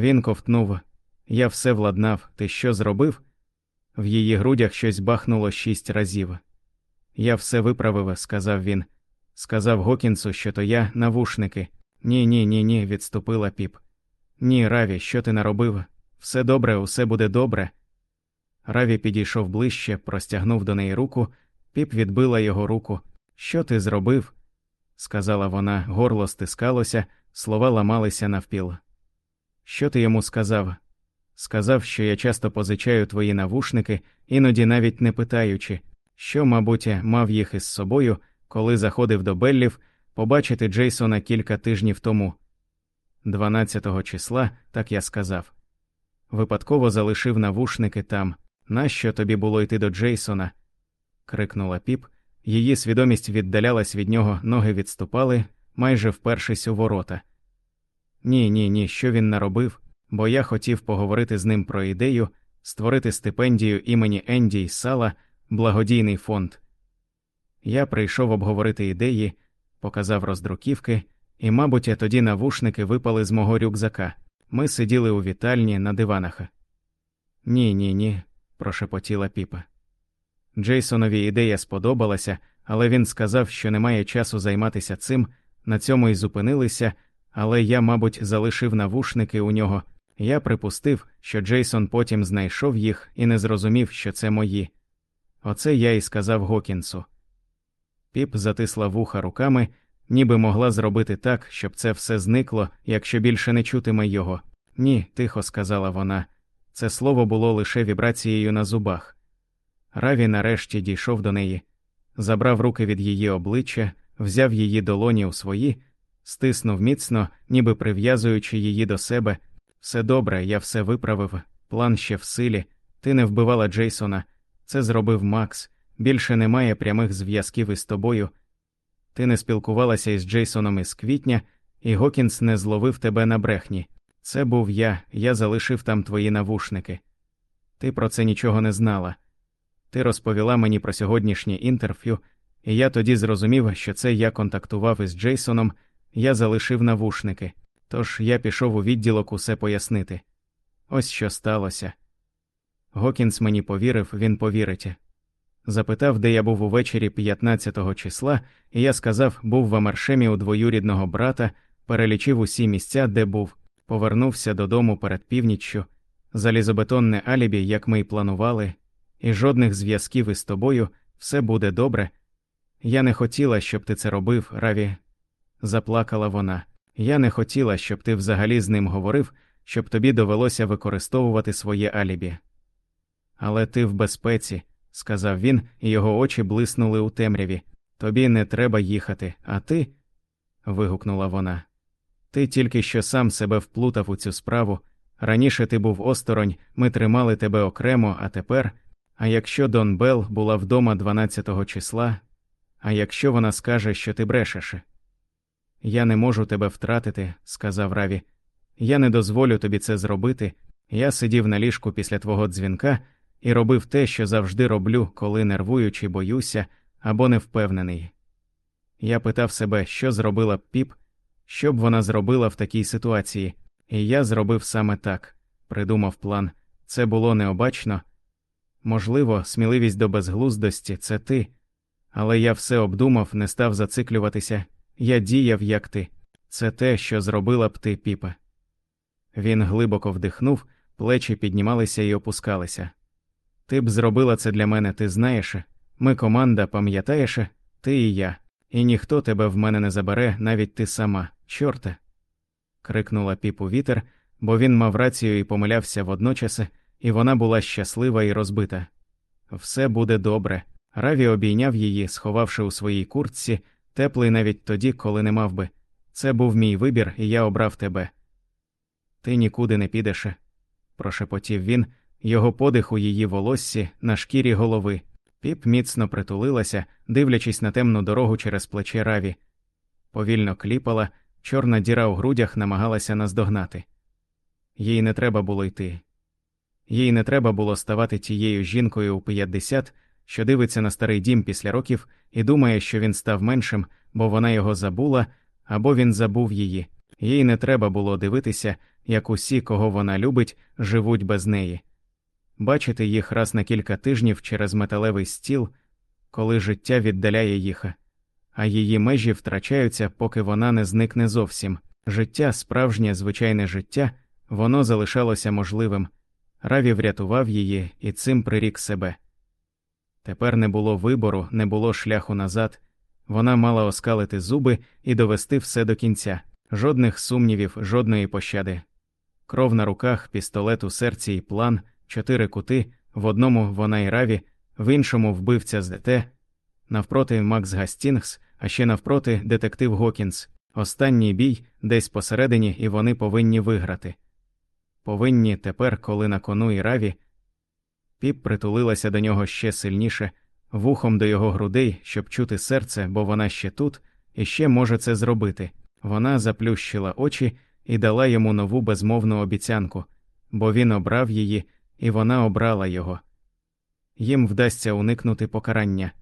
Він ковтнув. Я все владнав, ти що зробив? В її грудях щось бахнуло шість разів. Я все виправив, сказав він. Сказав Гокінсу, що то я навушники. Ні, ні, ні, ні, відступила піп. Ні, Раві, що ти наробив? Все добре, усе буде добре. Раві підійшов ближче, простягнув до неї руку, піп відбила його руку. Що ти зробив? сказала вона, горло стискалося, слова ламалися навпіл. Що ти йому сказав? Сказав, що я часто позичаю твої навушники, іноді навіть не питаючи, що, мабуть, мав їх із собою, коли заходив до Беллів побачити Джейсона кілька тижнів тому. 12 числа, так я сказав. Випадково залишив навушники там. Нащо тобі було йти до Джейсона? крикнула піп. Її свідомість віддалялась від нього, ноги відступали, майже впершись у ворота. Ні, ні, ні, що він наробив, бо я хотів поговорити з ним про ідею, створити стипендію імені Енді й Сала, благодійний фонд. Я прийшов обговорити ідеї, показав роздруківки, і, мабуть, тоді навушники випали з мого рюкзака. Ми сиділи у вітальні на диванах. Ні, ні, ні, прошепотіла піпа. Джейсонові ідея сподобалася, але він сказав, що немає часу займатися цим, на цьому й зупинилися, але я, мабуть, залишив навушники у нього. Я припустив, що Джейсон потім знайшов їх і не зрозумів, що це мої. Оце я й сказав Гокінсу. Піп затисла вуха руками, ніби могла зробити так, щоб це все зникло, якщо більше не чутиме його. Ні, тихо сказала вона. Це слово було лише вібрацією на зубах. Раві нарешті дійшов до неї, забрав руки від її обличчя, взяв її долоні у свої, стиснув міцно, ніби прив'язуючи її до себе. Все добре, я все виправив, план ще в силі. Ти не вбивала Джейсона. Це зробив Макс. Більше немає прямих зв'язків із тобою. Ти не спілкувалася із Джейсоном із квітня, і Гокінс не зловив тебе на брехні. Це був я, я залишив там твої навушники. Ти про це нічого не знала. Ти розповіла мені про сьогоднішнє інтерв'ю, і я тоді зрозумів, що це я контактував із Джейсоном, я залишив навушники, тож я пішов у відділок усе пояснити. Ось що сталося. Гокінс мені повірив, він повірить. Запитав, де я був увечері 15 числа, і я сказав, був в Амаршемі у двоюрідного брата, перелічив усі місця, де був, повернувся додому перед північчю, залізобетонне алібі, як ми й планували, і жодних зв'язків із тобою, все буде добре. Я не хотіла, щоб ти це робив, Раві. Заплакала вона. Я не хотіла, щоб ти взагалі з ним говорив, щоб тобі довелося використовувати своє алібі. Але ти в безпеці, сказав він, і його очі блиснули у темряві. Тобі не треба їхати, а ти. вигукнула вона. Ти тільки що сам себе вплутав у цю справу. Раніше ти був осторонь, ми тримали тебе окремо, а тепер. А якщо Дон Белл була вдома 12-го числа, а якщо вона скаже, що ти брешеш? Я не можу тебе втратити, сказав Раві. Я не дозволю тобі це зробити. Я сидів на ліжку після твого дзвінка і робив те, що завжди роблю, коли нервую чи боюся або не впевнений. Я питав себе, що зробила б піп, що б вона зробила в такій ситуації, і я зробив саме так, придумав план. Це було необачно. Можливо, сміливість до безглуздості це ти, але я все обдумав, не став зациклюватися, я діяв, як ти. Це те, що зробила б ти, піпе. Він глибоко вдихнув, плечі піднімалися і опускалися. Ти б зробила це для мене, ти знаєш. Ми команда, пам'ятаєш, ти і я, і ніхто тебе в мене не забере, навіть ти сама, чорте. крикнула піпу вітер, бо він мав рацію і помилявся водночас, і вона була щаслива і розбита. Все буде добре. Раві обійняв її, сховавши у своїй куртці, теплий навіть тоді, коли не мав би. Це був мій вибір, і я обрав тебе. Ти нікуди не підеш, прошепотів він, його подих у її волоссі на шкірі голови. Піп міцно притулилася, дивлячись на темну дорогу через плече раві. Повільно кліпала, чорна діра у грудях намагалася наздогнати. Їй не треба було йти. Їй не треба було ставати тією жінкою у 50, що дивиться на старий дім після років і думає, що він став меншим, бо вона його забула, або він забув її. Їй не треба було дивитися, як усі, кого вона любить, живуть без неї. Бачити їх раз на кілька тижнів через металевий стіл, коли життя віддаляє їх, а її межі втрачаються, поки вона не зникне зовсім. Життя, справжнє звичайне життя, воно залишалося можливим. Раві врятував її і цим прирік себе. Тепер не було вибору, не було шляху назад. Вона мала оскалити зуби і довести все до кінця. Жодних сумнівів, жодної пощади. Кров на руках, пістолет у серці і план, чотири кути, в одному вона і раві, в іншому вбивця з ДТ, навпроти Макс Гастінгс, а ще навпроти детектив Гокінс. Останній бій десь посередині, і вони повинні виграти. Повинні тепер, коли на кону і раві. Піп притулилася до нього ще сильніше, вухом до його грудей, щоб чути серце, бо вона ще тут і ще може це зробити. Вона заплющила очі і дала йому нову безмовну обіцянку, бо він обрав її, і вона обрала його. Їм вдасться уникнути покарання.